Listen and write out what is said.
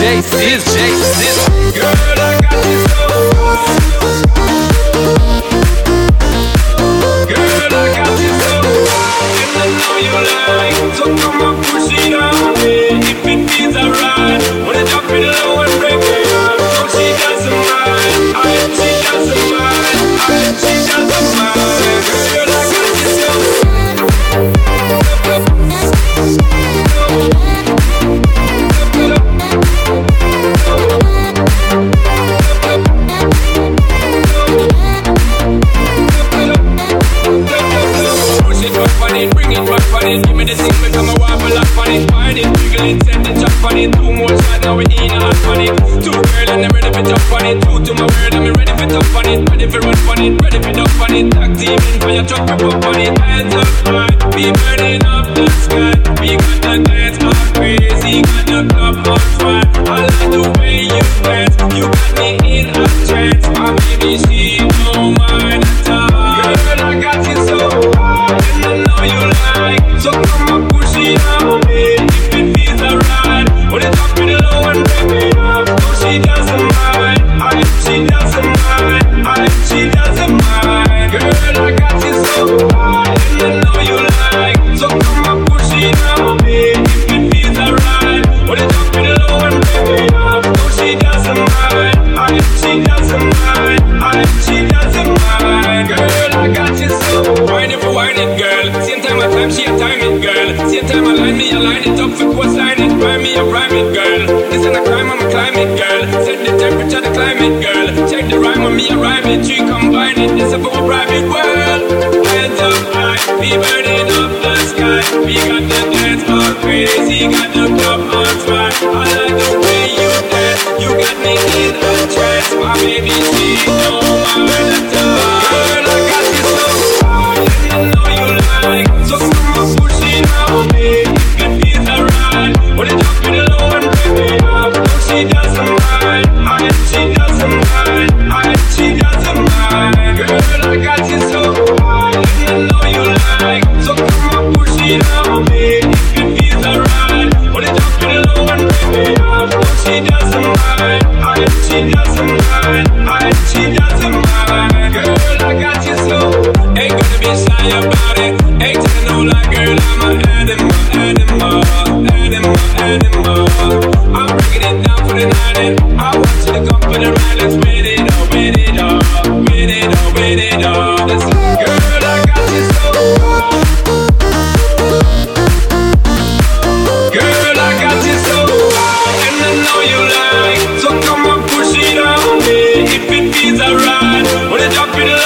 DJ Sis, DJ Sis. Girl, I got it. Find it, wiggle it, send it, chop on it. Two more shots, now we in a hot on. Two girl and I'm ready for jump on it. Two to my word, I'm ready for jump on it. Ready for run on it, ready for dump on it. Tag team in for your truck, pop on it. Hands up high, we burning up the sky. We got So come push it if it feels alright. Drop it low and up, no she doesn't mind. I, she doesn't mind. I, she doesn't. climate girl. like I did so high. I didn't know you like. So come on, push it on me. up in the